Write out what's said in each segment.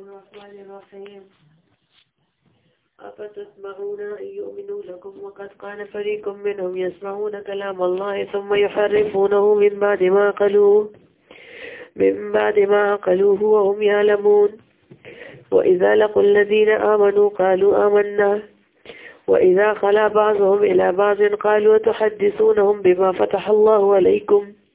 الرحمن الرحيم أفتسمعون أن يؤمنوا لكم وقد قال فريق منهم يسمعون كلام الله ثم يحرفونه من بعد ما قالوه من بعد ما قالوه وهم يعلمون وإذا لقوا الذين آمنوا قالوا آمنا وإذا خلا بعضهم إلى بعض قالوا تحدثونهم بما فتح الله عليكم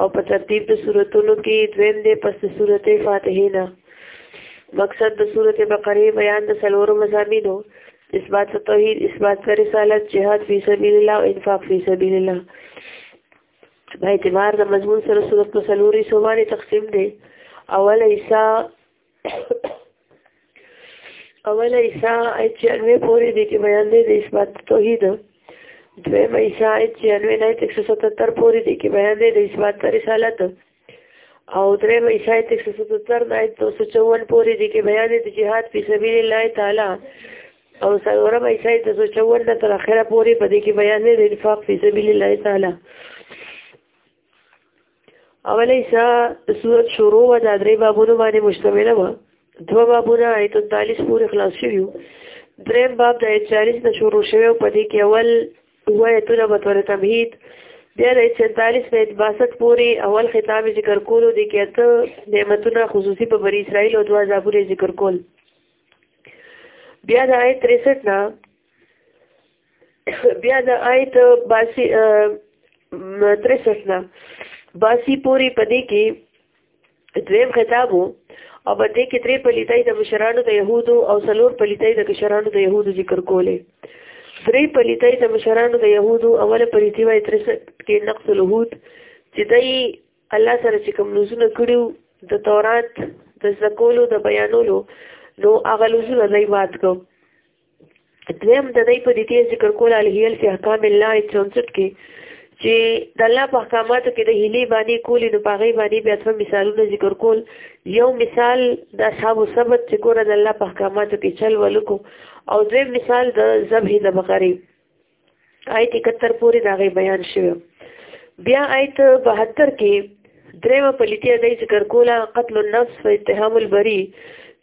او په ترتیب د صورتونو کې دویم دی پس د صورت فاتحه نه مقصد د صورت بقره بیان د سلورو مزامینو اثبات توحید اثبات رسالت جهاد فی سبیل الله او انفاق فی سبیل الله په اعتبار د مضمون سره صورت په سلوري سومانه تقسیم دی اوله ایسا اول ایسا آیت چیانوے پوری دی که بیان دی دی اثبات توحید دویم ایسا آیت چیانوے نایت ایک سو ستتر پوری دی که بیان دی دی اثبات رسالت او دریم ایسا آیت ایک سو ستتر نایت دو سو چون پوری دی که بیان دی جهاد فی سبیل اللہ تعالی او سلورم ایسا آیت دو سو چون نتر اخیره پوری پا دی که بیان دی انفاق فی سبیل اللہ تعالی اوله ایسا صورت شروع و دا درې بابونو باندې مشتمله و دو بابونه آیت 39 پورې خلاص شوي وو دریم باب د آیت 40 نه شروع شوی او په دې کې اول و آیتونه به تور تمهید بیا د آیت 47 نه 62 پورې اول خطاب ذکر کولو د کې ته نعمتونه خصوصي په بری اسرائیل او دوا زابورې ذکر کول بیا د آیت 63 نه بیا د آیت باسی ترسسنا باسی پوری پدې کې دویم خطاب وو او په دې کې درې پلیتای د مشرانو د يهودو او څلور پلیتای د کشرانو د يهودو ذکر کولې درې پلیتای د مشرانو د يهودو اوله پلیتی وای تر کې نقص الهود چې دای الله سره چې کوم نوزونه کړیو د تورات د زکولو د بیانولو نو هغه لوزونه دای مات کو دویم د دې په دې ذکر کول الهیل فی احکام الله 64 کې چې د الله په احکاماتو کې د هلی باندې کولې نو پاغي باندې بیا څو مثالونه ذکر کول یو مثال د اصحاب سبت چې ګوره د الله په احکاماتو کې چل ولکو او دویم مثال د ذبح د بقره آیت 71 پورې دا غي بیان شوی بیا آیت 72 کې درېمه پلیتیا د ذکر کوله قتل النفس و اتهام البری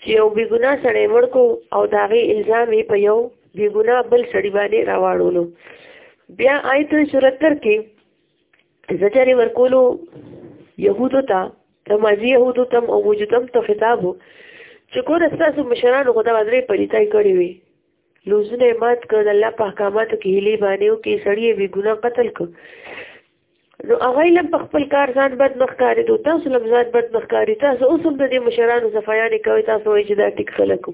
چې یو بیګنا سړی ورکو او دا غي الزام یې په یو بیګنا بل سړی باندې راوړولو بیا آیت 74 کې زجر ورکولو يهودو ته تمازي يهودو تم او موجودم ته خطاب چې ګوره ستاسو مشرانو خدا وزرې پلیتای کړی وي لوزونه یې مات کړ د الله په احکاماتو کې هیلې باندې او کې سړی یې بېګناه قتل کړ نو هغه لم په خپل کار ځان بد مخ کاری دو تاسو لم ځان بد مخ کاری تاسو اوس هم د دې مشرانو صفایانې کوي تاسو وایي چې دا ټیک خلک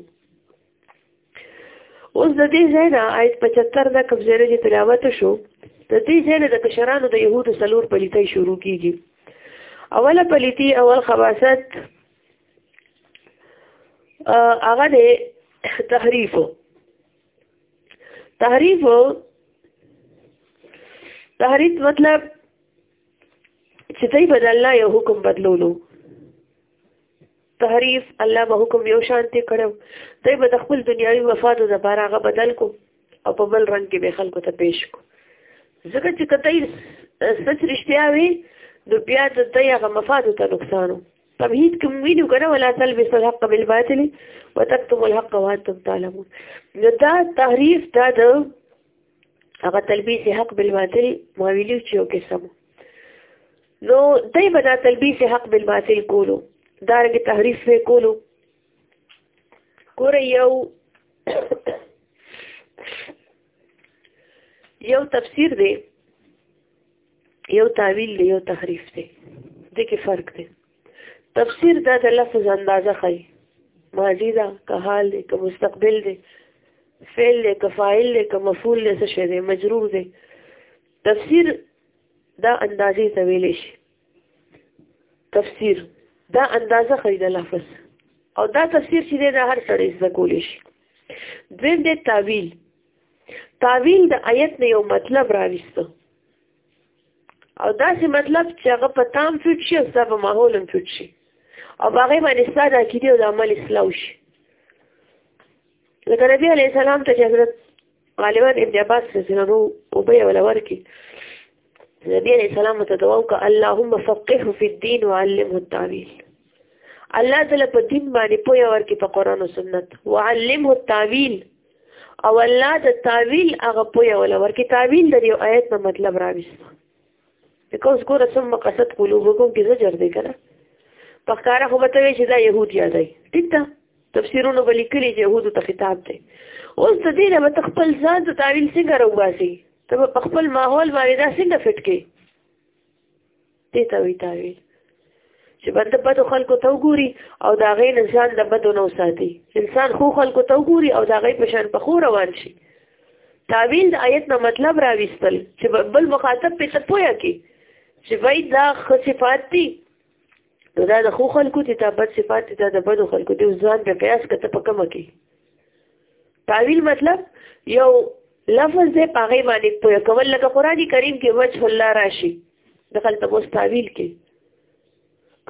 اوس د دې ځای نه آیت 75 نه کوم ځای چې تلاوت شو د دې ځای نه د مشرانو د يهودو سلور پلیتۍ شروع کیږي اوله پلیتی اول خواصت هغه دی تحریف تحریف تحریف مطلب چې دوی بدل نه یو حکم بدلولو تحریف الله به حکم یو شانتي کړو دوی به د خپل دنیوي مفادو لپاره هغه بدل کو او په بل رنگ کې به خلکو ته پیش کو ځکه چې کته سچ رښتیا وي نو بیا د دې هغه مفاد ته نقصان توحید کوم وینو کنه ولا تلبس الحق بالباطل وتكتم الحق وانتم تعلمون نو دا تحریف دا د هغه تلبیس حق بالباطل ماویلو چې یو قسم نو دای به دا تلبیس حق بالباطل کولو دا رنګ تحریف به کولو ګوره یو یو تفسیر دی یو تعویل دی یو تحریف دی د کې فرق دی تفسیر دا د لفظ اندازه خي ماضی دا که حال دی که مستقبل دی فعل دی که فاعل دی که مفعول دی څه شی دی مجرور دی تفسیر دا اندازې ته ویل شي تفسیر دا اندازه خي د لفظ او دا تفسیر چې د هر سړی زده کولی شي دویم د تعویل تاویل د آیت نه یو مطلب راويسته او داسې مطلب چې هغه په تام فټ شي او ستا په ماحول هم فټ شي او په هغې باندې ستا د عقیدې او د عمل اصلاح وشي لکه نبي علیه السلام ته چې حضرت غالبا ابن عباس رضی الله عنه وبې ولا ورکي نبی علیہ السلام ته دعا وکړه اللهم فقهه فی الدین وعلمه التاویل الله تعالی په دین باندې پوهه ورکړي په قران او سنت وعلمه التاویل او الله د تعویل هغه پوی ولا ورکی تعویل د یو آیت نه مطلب راويست بیکوز ګور سم مقصد قلوبکم کې زجر دی کنه په ښکارا خو به ته چې دا يهود یادای ټیک ده تفسیرونه به لیکلي چې يهودو ته خطاب دی اوس د دې نه به خپل ځان ته تعویل څنګه راوباسي ته په خپل ماحول باندې دا څنګه فټ کې دې ته وی تاویل چې بنده بدو خلکو ته وګوري او دا غي نه ځان د بدو نو ساتي انسان خو خلکو ته وګوري او دا غي په شان په خو روان شي تعویل د آیت نه مطلب راويستل چې بل مخاطب په تپویا کې چې وای دا صفات دي نو دا د خو خلکو ته بد صفات ته د بدو خلکو ته ځان په قیاس کته په کمه کې تعویل مطلب یو لفظ دې پاغې باندې پوهه کول لکه قرآني کریم کې وجه الله راشي دخل ته اوس تعویل کې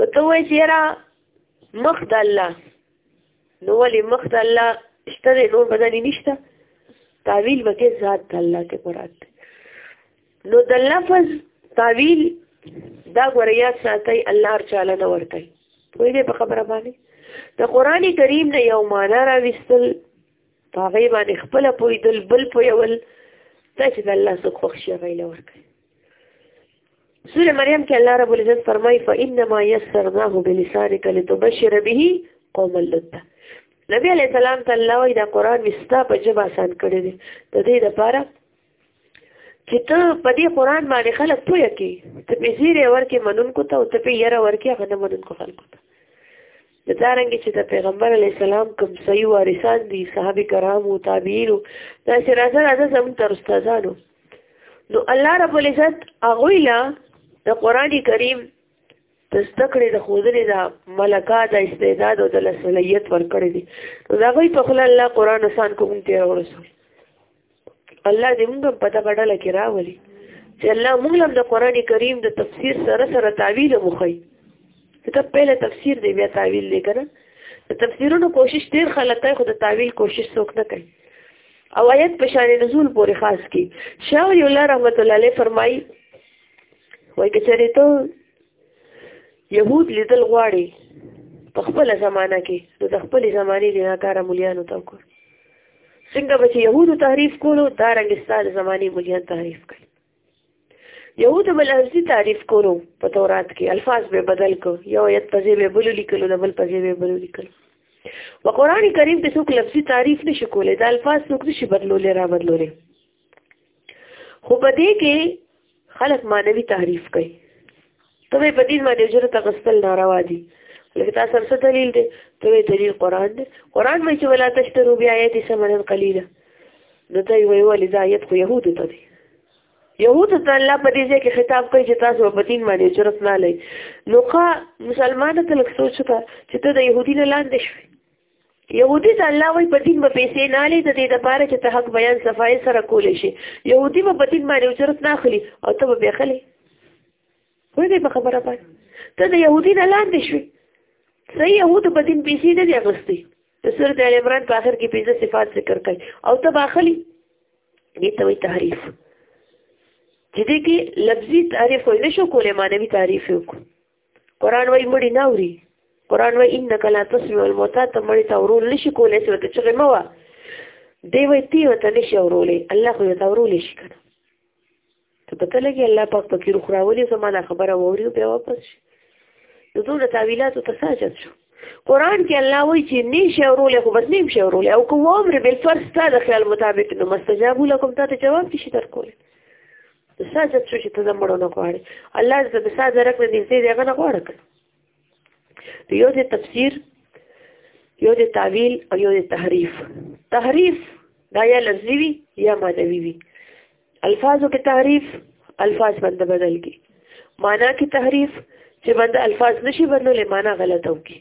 کته وای چې را مخ د الله نو ولې مخ د الله شته نور بدن نشته تعویل وکي ذات د الله کې مراد نو د لفظ تعویل دا غره یاد ساتي الله تعالی ته ورته وي دې په خبره باندې د قران کریم نه یو معنا را وستل هغه باندې خپل پوی دل بل پویول تاسو د الله څخه خوښ شي غیله ورکړي سوره مریم کې الله رب العزت فرمایي فانما يسرناه بلسانك لتبشر به قوم اللد نبی علیہ السلام ته الله وی دا قران وستا په جبا آسان کړی دی د دې لپاره چې ته په دې قران باندې خلک پوهه کې ته په زیره ورکه منونکو ته او ته په یره ورکه غنه منونکو خلکو ته د دارنګ چې د پیغمبر علی السلام کوم صحیح وارثان دي صحابه کرام او تابعین دا چې راځه راځه زم تر استادانو نو الله رب العزت هغه لا د قران کریم د ستکړې د خودلې د ملکا د استعداد او د لسلیت ورکړې دي نو دا غوي په خلل الله قران آسان کوم ته ورسول الله دې موږ په دغه ډله کې راولي چې الله موږ هم د قران کریم د تفسیر سره سره تعویل مخی ته پهله تفسیر دی بیا تعویل دی کنه د تفسیرونو کوشش ډیر خلک کوي خو د تعویل کوشش څوک نه کوي او آیت په شان نزول پورې خاص کی شاو یو الله رحمت الله علیه فرمایي وای کچری ته يهود لیدل غواړي په خپل زمانہ کې د خپل زمانه د ناکاره مليانو توکل څنګه به چې یهودو تحریف کولو دا رنګ ستا د زمانې ملیان تحریف کړي یهودو به لفظي تعریف کولو په تورات کې الفاظ به بدل کو یو یت په ځای به بل لیکلو د بل په ځای به بل لیکلو په قران کریم کې څوک لفظي تعریف نشي کولای دا الفاظ څوک نشي بدلولې را بدلولې خو په دې کې خلک مانوي تحریف کوي ته په دې باندې اجرت غسل ناروا دي لکه تاسو سره څه دلیل دی ته دلیل قران دی قران مې چې ولا تشترو بیا آیات سمنن قلیلا نو ته وی ولې دا آیت خو يهود ته دی يهود ته الله په دې ځای کې خطاب کوي چې تاسو په دین باندې اجرت نه لای نو ښه مسلمان ته لکه سوچ وکړه چې ته د يهودي نه لاندې شوې يهودي ته الله وي په دین به پیسې نه لې د دې لپاره چې ته حق بیان صفای سره کولې شي يهودي به په دین باندې اجرت نه اخلي او ته به بخلې وې دې په خبره پات ته د يهودي نه لاندې شوې صحیح يهود په دین پیسې نه دی اغستي د سورۃ ال عمران په اخر کې پنځه صفات ذکر کړي او ته باخلي دې ته وي تعریف چې دې کې لفظي تعریف وي نشو کولای معنوي تعریف وکړي قران وای مړی نه اوري قران وای انک لا تسمع الموتى ته مړی ته ورول نشي کولای چې ته چغې مو دی وای تی وته نشي ورولې الله خو ته ورولې شي کنه ته پته لګي الله پاک پکې روخ راولي زمانه خبره ووري بیا واپس شي د دوه تعویلاتو ته ساجد شو قران کې الله وایي چې نشي ورولې خو بس نیم شي ورولې او کوم امر بل فرض ته د خیال مطابق نو مستجاب لكم ته جواب شي درکول ساجت شو چې ته زمړو نه غواړي الله دې د ساز رک نه دې دې هغه نه غواړي کړ یو دې تفسیر یو دې تعویل او یو دې تحریف تحریف دا یا لفظي وي یا معنوي وي الفاظو کې تحریف الفاظ باندې بدل کی معنا کې تحریف چې باندې الفاظ نشي بدلولې معنا غلطه وکي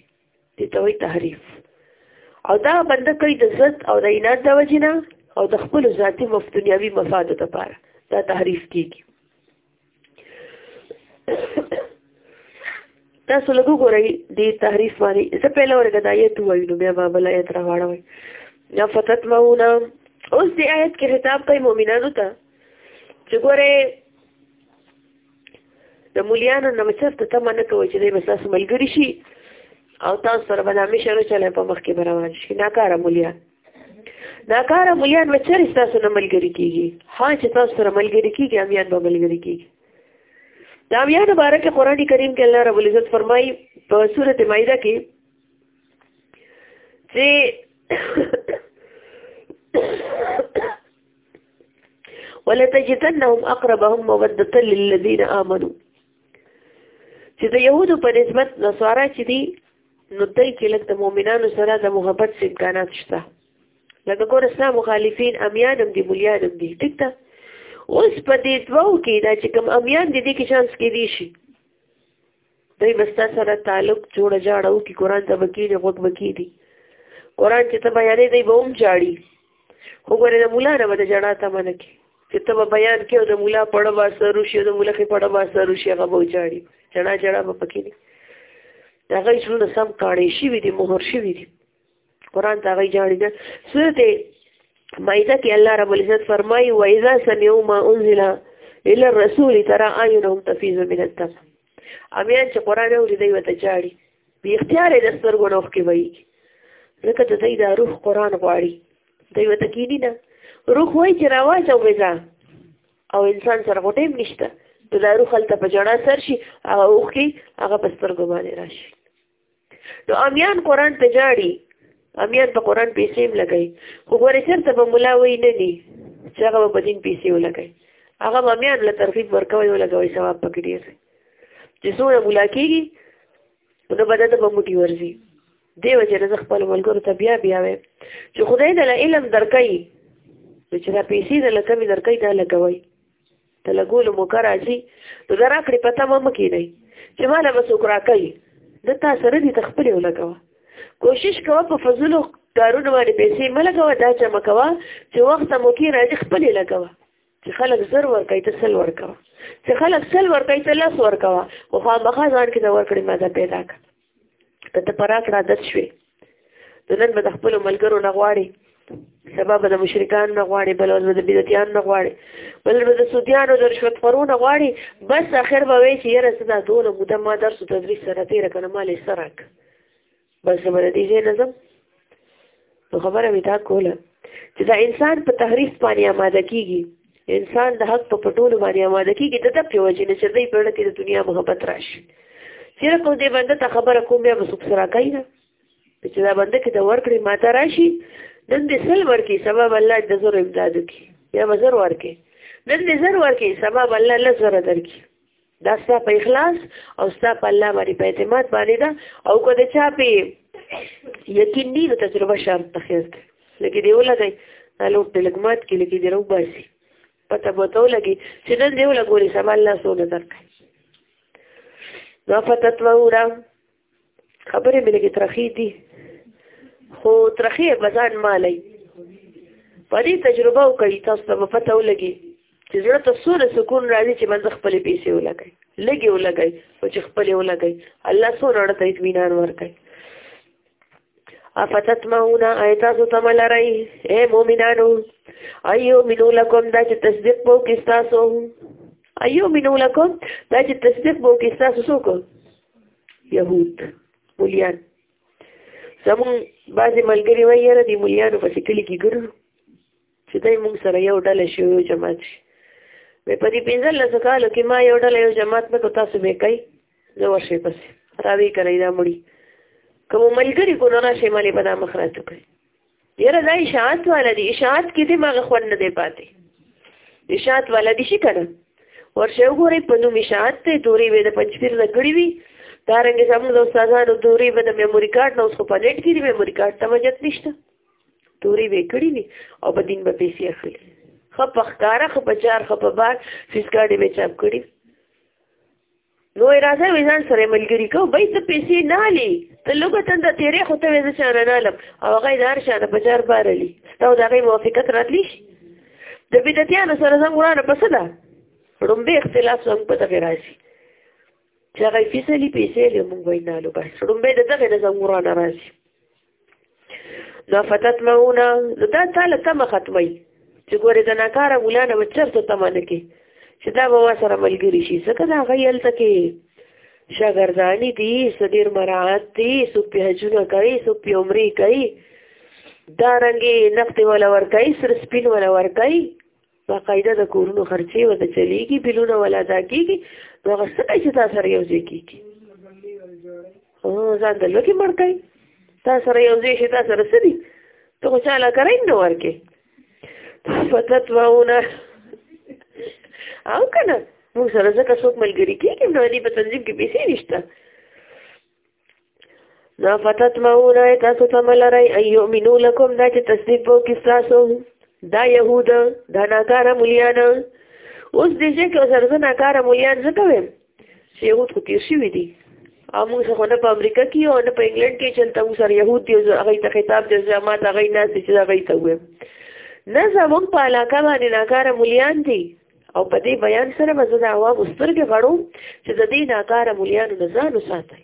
دې ته وایي تحریف او دا بنده کوي د ضد او د عناد د وجې نه او د خپل ذاتي مفتونیاوي مفادو لپاره دا تحریف کېږي تاسو لږ وګورئ دې تحریف باندې زه پهله ورګه د آیت وایو نو بیا به بل آیت راواړوئ یا فتت مونه اوس دې آیت کې خطاب کوي مؤمنانو ته چې ګوره د مولیانو نه مصرف ته تمه نه کوي چې دوی به ستاسو ملګري شي او تاسو سره به نامې شروع چلی په مخکې به روان شي ناکاره مولیان ناکاره مولیان به چېرې ستاسو نه ملګري کېږي ها چې تاسو سره ملګري کېږي امیان به ملګري کېږي د امیانو باره کې قرآن کریم کې الله رب العزت فرمایي په سورت مایده کې چې ولتجدنهم اقربهم موده للذین آمنو چې د يهودو په نسبت نصارا چې دي نو دای کې لکه د مؤمنانو سره د محبت امکانات شته لکه ګور اسلام مخالفین امیانم دي مليانم دي ټیک ده اوس په دې دوو کې دا چې کوم امیان دي دي کې شانس کې دي شي دوی بستا سره تعلق جوړ جاړو کی قران ته بکینی غوږ بکینی قران چې ته بیانې دی به هم جاړي خو ګوره د مولا نه بده جړا ته منه کی چې ته به بیان کې او د مولا پړه با سرو شي د مولا کې پړه با سرو شي هغه به جاړي جړا جړا به پکې دي هغه ژوند سم کاڼې شي وي دي مهر شي وي دي قرآن تا غي جاړي ده سورت مائده کې الله رب العزت فرمایي و اذا سمعوا ما انزل الى الرسول ترى اعينهم تفيض من الدم امیان چې قرآن اوري دی وته جاړي بی اختیار د سترګو نوخ کې وایي ځکه ته دی دا روح قرآن غواړي دی وته کینی نه روح وایي چې راواز او وځه او انسان سره غټیم نشته ته دا روح هلته په جړا سر شي هغه اوخ کې هغه په سترګو باندې راشي نو امیان قران ته جاړي امیان په قران پیسې هم لګي خو ګورې چرته به مولا وای نه ني چې هغه په دین پیسې ولګي هغه امیان له ترغیب ورکوي او لګوي ثواب پکې ډیر چې څومره مولا کیږي نو بده ته به موټي ورځي دی وجه نه خپل ملګرو ته بیا بیا وي چې خدای دې علم درکړي چې دا پیسې دې لکه درکړي دا لګوي ته لګول مو کا راځي نو د راکړې په تمه مه کېنئ چې ما له به څوک راکوي د تا سره دې ته خپلې ولګوه کوشش کوه په فضلو کارونو باندې پیسې مه لګوه دا جمع کوه چې وخت مو کې راځي خپلې لګوه چې خلک زر ورکوي ته سل ورکوه چې خلک سل ورکوي ته لس ورکوه خو خامخا ځان کې د ورکړې مزه پیدا کړه که ته په راکړه عادت شوې نو نن به د خپلو ملګرو نه غواړې سبا به د مشرکان نه غواړې بل ورځ به د بدعتیان نه غواړې بل به د سودیانو د رشوتخورو نه غواړې بس اخر به وایې چې یاره څه دا دوله موده ما درس و تدریس سره تېره که نه ما لې څه راکړه بس زه به د دې ځای نه ځم نو خبره مې دا کوله چې دا انسان په تحریف باندې آماده کیږي انسان د حق په پټولو باندې آماده کیږي د دې په وجه نه چې دې په لړ کې د دنیا محبت راشي چیرې کوم دې باندې ته خبره کوم بیا به څوک سره کوي نه چې دا باندې کې د ورکړې ماته راشي نن دې سل ورکی سبب الله د زور امداد کی یا مزر ورکی نن دې زر ورکی سبب الله لزر درکی دا ستا په اخلاص او ستا په الله باندې په اعتماد باندې ده او که د چا په یقین دی نو تجربه شرط ته خیر دی لکه دی ولګی دا لوټ د لګمات کې لکه دی رو باسي پته به ته ولګي چې نن دی ولګوري سبا الله سونه درکړي نو فتتوه وره خبرې مې لګې ترخې دي خو ترخې مزان مالي په دې تجربه وکړي تاسو ته پته ولګي چې زړه ته سوره سکون راځي چې منځ خپل پیسې ولګي لګي ولګي او چې خپل ولګي الله سوره ورته اطمینان ورکړي افتتمعون ایتاسو تملرئی اے مومنانو ایو منو لکم دا چې تصدیق بو کستاسو ایو منو لکم دا چې تصدیق بو کستاسو سوکو يهود مليان زمون بعضې ملګري وایي یاره دې مليانو پسې کلي کې ګرځو چې دی مونږ سره یو ډله شي یو جماعت شي وې په دې پنځلسو کالو کې ما یو ډله یو جماعت نه کو تاسو به کوي زه ورشي پسې راوي کوي دا مړي کوم ملګری کو نه راشي مالې په دا مخ راته کوي یره دا اشاعت والا دی اشاعت کې دې مغه خوند نه دی پاتې اشاعت والا دی شي کنه ورشه وګورئ په نوم اشاعت ته دوري وې د پنځپیر نه کړی وي دا رنګ زموږ د استادانو دوري به د میموري کارت نه اوس خو په نېټ کې دی میموري کارت ته وجت نشته دوري وې کړی وي او په دین به پیسې اخلي خپ ښکارا خپ چار خپ بار فیس کارت به چاپ کړی نو راځه ویزان سره ملګری کو به ته پیسې نه لې ته لوګه تند تیرې خو ته ویزه چانه نه لم او هغه دار شانه بازار بارلی ستو دا غي موافقت راتلی شي د بدعتانو سره زم ورانه پس ده رومبه اختلاف زم په دغه راځي چې هغه فیصله پیسې له مونږ وینالو بس رومبه دغه نه زم ورانه راځي نو فتتمعونا نو دا تاله تمه ختمي چې ګوره د ناکاره مولا نه به چېرته تمه نه کوي چې دا به ما سره ملګري شي ځکه د هغوی هلته کې شاګردانې دي څه ډېر مراعات دي څوک پې حجونه کوي څوک پې عمرې کوي دا رنګې نقد ولا ورکوي سره سپین ولا ورکوي باقاعده د کورونو خرچې وته چلیږي بلونه ولا دا کیږي نو هغه څه چې تاسو سره یو ځای کیږي او ځان د لوکي مړ کوي تاسو سره یو ځای شي تاسو سره سړي ته خو چاله کړی نه ورکه فتتوونه او کنه موږ سره ځکه څوک ملګری کیږي نو دې په تنظیم کې پیسې نشته نو فتطمعون آیا تاسو تمه لرئ ان یؤمنو لکم دا چې تصدیق به وکړي ستاسو دا یهود دا ناکاره ملیان اوس دې چې که سره زه ناکاره ملیان ځکه ویم چې یهود خو تېر شوي دي او موږ خو نه په امریکا کې او نه په انګلند کې چې هلته موږ سره یهود دي هغوی ته خطاب دی زه ما ته هغوی ناست دي چې هغوی ته ووایم نه زموږ په علاقه باندې ناکاره ملیان دي او په دې بیان سره به زه د عوامو سترګې غړوم چې د دې ناکاره مولیانو نه ځان وساتئ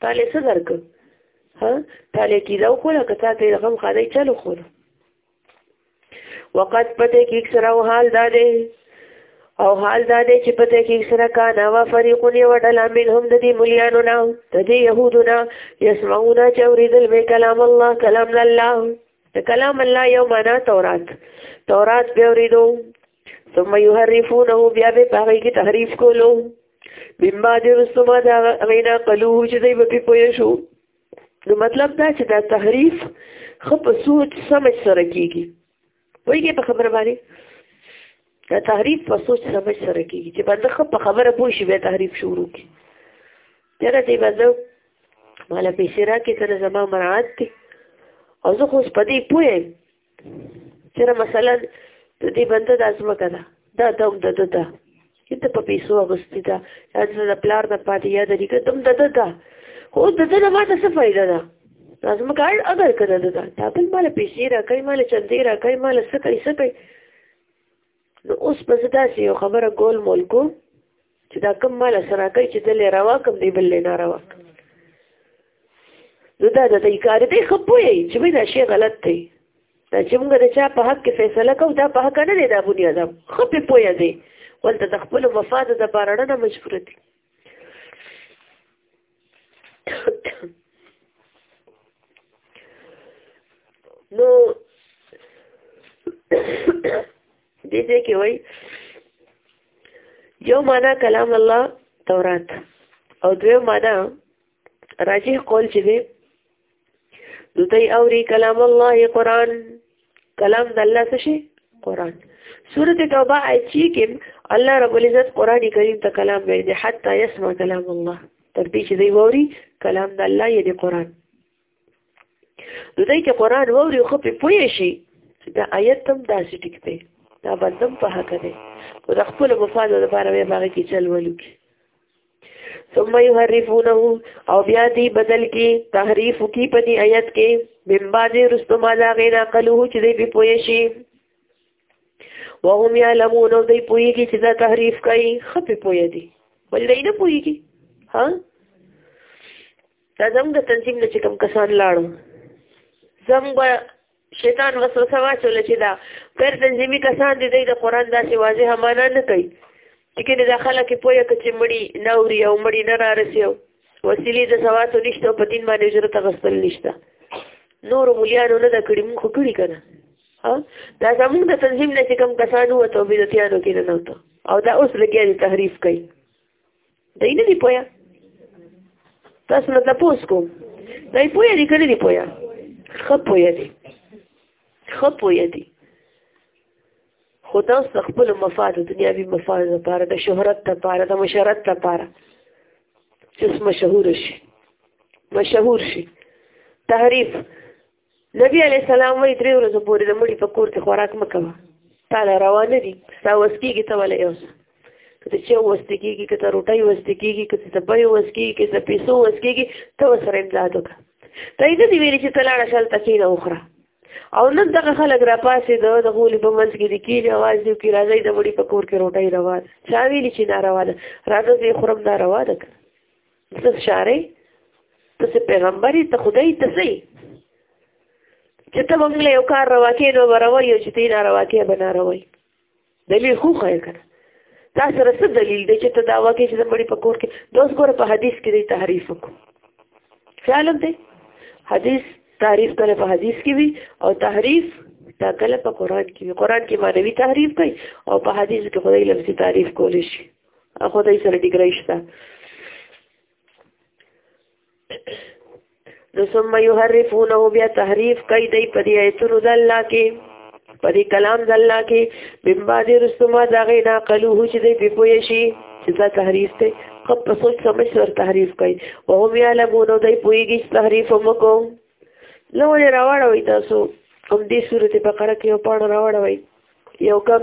تا لې څه درکړ ها تا لې کیده وخوړه که تا ته غم خادی چل وخوړه وقت پته کې سره او حال دا دی او حال دا دی چې پته کې سره کا نا وا فريقون یو ډله من هم د دې مليانو نه د دې يهودو نه يسمعون چوریدل به کلام الله کلام الله د کلام الله یو معنا تورات تورات به ورېدو ثم يحرفونه بیا به په هغې کې تحریف کولو من بعد وروسته ما د هغې نه قلوه چې دوی به پرې پوه شو نو مطلب دا چې دا تحریف ښه په سوچ سمج سره کېږي پوهېږې په خبره باندې دا تحریف په سوچ سمج سره کېږي چې بنده ښه په خبره پوه شي بیا تحریف شروع کړي یاره دی به زه مالا پیسې راکې که نه زما مراعات دی او زه خو اوس په دې پوه یم چېره مثلا د دې بنده دا ځمکه ده دا د هم د ده ده چې ته په پیسو اغوستې ده یا زه د پلار نه پاتې یا د نیکه ده هم د ده ده خو اوس د ده نه ما ته څه فایده ده دا ځمکه اړ اګر که د ده ده دا بل ماله پیسې راکوي ماله چندې راکوي ماله څه کوي څه کوي نو اوس به زه داسې یو خبره ګول مول کوم چې دا کم مال سره کوي چې دلې روا کم دی بل نه روا نو دا د دې کار دی خپوي چې به دا شی غلط دی دا چې موږ د چا په حق کې فیصله کوو دا په حق نه دی دا بنی ادم خپې پوهه دی ولته د خپل مفاد د پاره نه مجبور دي نو دې دې کې وای یو معنا کلام الله تورات او دویم معنا راجح قول چې دی نو دوی اوري کلام الله قرآن کلام د الله څه شي قرآن سورة توبه آیت چې کې الله رب العزت قرآن کریم ته کلام ویل دی حتی یسمع کلام الله تر دې چې دوی ووري کلام د الله یې دی قرآن نو دای چې قران ووري خو په پوي شي دا آیت هم داسې ټیک دی دا بندم په حق دی او د خپل مفاد لپاره به باغ کې چل ولوکي ثم يحرفونه او بیا دی بدل کی تحریف کی په دی آیت کې من بعد رستو ما لا غیر عقله چې دی په پوي شي وهم يعلمون او دی پويږي چې دا تحریف کوي خپې پوي دي بل دی نه پويږي ها دا زموږ د تنظیم نه چې کوم کسان لاړو زموږ به شیطان وسوسه واچوله چې دا غیر تنظیمي کسان دي دوی د قرآن داسې واضحه معنا نه کوي چې کله دا خلک یې پوهه کړي چې مړي نه اوري او مړي نه رارسي او وسیلې د سواتو نشته او په دین باندې اجرت اخیستل نشته نورو مولیانو نه ده کړي موږ خو کړي که نه دا زموږ د تنظیم نه چې کوم کسان ووتو بدعتیانو کې ننوتو او دا اوس لګیا دي تحریف کوي دا یې نه دی پوهه تاسو نه تپوس کوم دا یې پوهه دی کړی دی پوهه ښه پوهه دی ښه پوهه دی خو تاسو د خپل مفاد دنیاوي مفاد لپاره د شهرت لپاره د مشرت لپاره چې مشهور شي مشهور شي تحریف نبی علی السلام وی درې ورځې پورې د مړي په کور کې خوراک مکوه تعالی روانه دي ستا وس کېږي ته ولا یو کته چې وس کېږي کته روټي وس کېږي کته د بای وس کېږي کته پیسو وس کېږي ته وسره امداد وکړه ته دې ویلې چې تلاړه شل تکینه وخره او نن دغه خلک را پاسې د د غولي په منځ کې د کیږي आवाज دی کې راځي د مړي په کور کې روټي روا ده چا ویلې چې ناروا ده راځي خورم ناروا ده ته شارې ته سه پیغمبري ته خدای ته سي چې ته موږ له یو کار رواکې نو ورو یو چې تینا رواکې بنا روي دلیل خو خیر کنه دا سره څه دلیل دی چې ته دا واکې چې زمړي په کور کې دوس ګوره په حدیث کې دی تحریف وکړو خیال دی حدیث تعریف کله په حدیث کې وي او تحریف دا کله په قران کې وي قران کې معنوي تحریف کوي او په حدیث کې خدای لفظي تعریف کول شي خو دای سره ډیګری شته نو ثم يحرفونه بیا تحریف کوي دای په دې ایتونو د الله کې په دې کلام د الله کې بن بعد رسما دا غي نا قلوه چې دې په پوي شي چې دا تحریف ته خپ په سوچ سمجھ سره تحریف کوي او هم یعلمون دای پويږي چې تحریف وکړو نو ولې راوړوي تاسو هم دې سورته بقره کې یو پاڼه راوړوي یو کم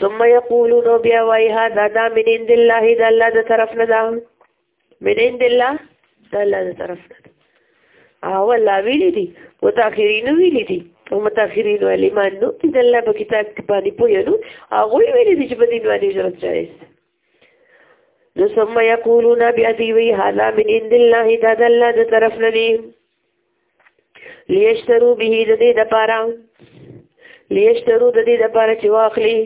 ثم يقولون بیا وای هذا دا من عند الله دا الله د طرف نه دا من عند الله دا الله د طرف نه او الله ویلي دي متأخرین ویلي دي او متأخرین ویلي ما نو چې د الله په کتاب کې باندې پوه نو هغه ویلي دي چې په دې باندې ضرورت جایز نو ثم يقولون بیا دی وی هذا من عند الله دا د الله د طرف نه دي لیشترو به د دې د پاره لیشترو د دې د پاره چې واخلي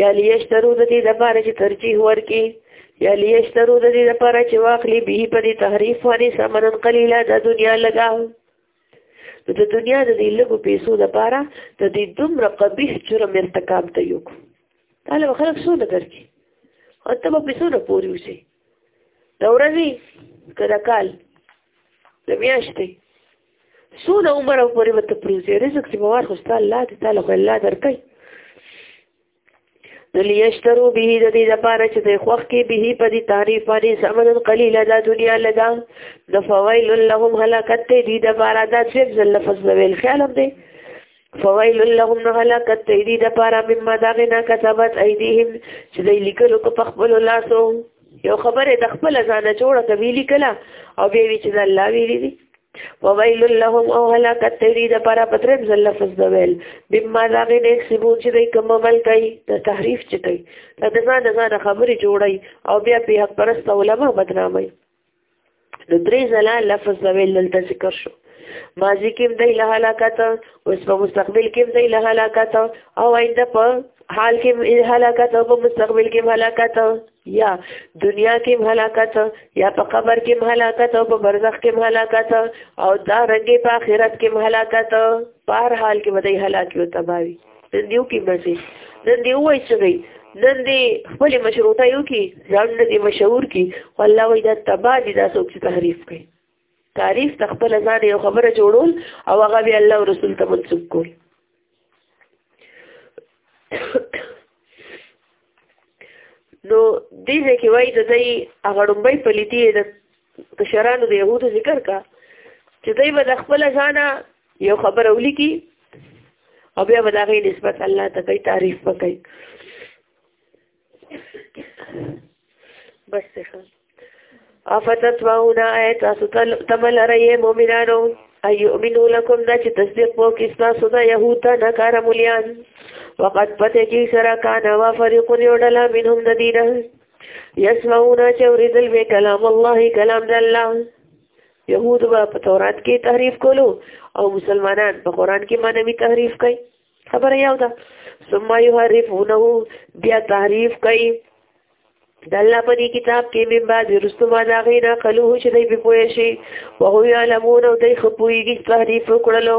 یا لیشترو د دې د پاره چې ترجیح ورکي یا لیشترو د دې د پاره چې واخلي به په دې تحریف باندې سمنن قلیلا د دنیا لگا نو د دنیا د دې لګو پیسو د پاره د دې دومره قبیح جرم ارتکاب ته یو تعالی خلک سو نه درکې او ته به پیسو نه پوري وشي د ورځې که د کال د میاشتې څونه عمر او پورې به ته پروزې رزق چې موار خو ستا الله دی تا له خو الله درکوي نو لیشترو به د دې لپاره چې د خوښ کې به په دې تعریف باندې سمن قلیل دا دنیا لدا د فویل لهم هلاکت دې د بارا دا چې ځل لفظ ویل خیال هم دی فویل لهم نو هلاکت دی دی د پاره مما داغه نه کسبت ایدیهم چې دی لیکلو کو په خپل لاسو یو خبره د خپل ځانه جوړه کوي لیکله او به وی چې د الله ویری دی وویل لهم او هلاکت دی د پاره پترم زل لفظ د ویل بما داغه نه سبون چې دی کوم عمل کوي د تحریف چې کوي د ځان ځان خبره جوړي او بیا په حق پرست علماء بدنامي نو درې ځله لفظ د ویل دلته ذکر شو ماضی کې دی له هلاکت اوس په مستقبل کې دی له هلاکت او آینده په حال کې هلاکت او په مستقبل کې هلاکت یا دنیا کې هلاکت یا په قبر کې هلاکت او په برزخ کې هلاکت او دا رنګه په آخرت کې هلاکت په هر حال کې بدای هلاکت او تباہي نن دیو کې بسې نن دی وای څه دی نن دی خپل مشروطه یو کې ځان دې مشهور کې والله وای دا تبا دي دا څوک چې تحریف کوي تعریف ته خپل ځان یو خبره جوړول او هغه بیا الله او رسول ته منسوب کول نو دې ځکه وای د دې هغه ډومبۍ پلیتی د کشرانو د يهودو ذکر کا چې دوی به د خپل ځانه یو خبر اولی کی او بیا به دغه نسبت الله ته کوي تعریف وکړي بس څه افتتواونا اے تاسو تمل رئی مومنانو ایؤمنو لکم دا چې تصدیق وو کې تاسو دا يهود نه کار مليان وقد پته کې سره کان وا فريق یو ډلا منهم د دینه یسمعون چې اوریدل به کلام الله کلام د الله يهود به په تورات کې تحریف کولو او مسلمانان په قران کې مانوي تحریف کوي خبره یو ده ثم يحرفونه بیا تحریف کوي د الله په دې کتاب کې من بعد رستو ما دا غینا قلوه چې دوی په پوه شي او هو یعلمون او دوی خپويږي تحریف وکړلو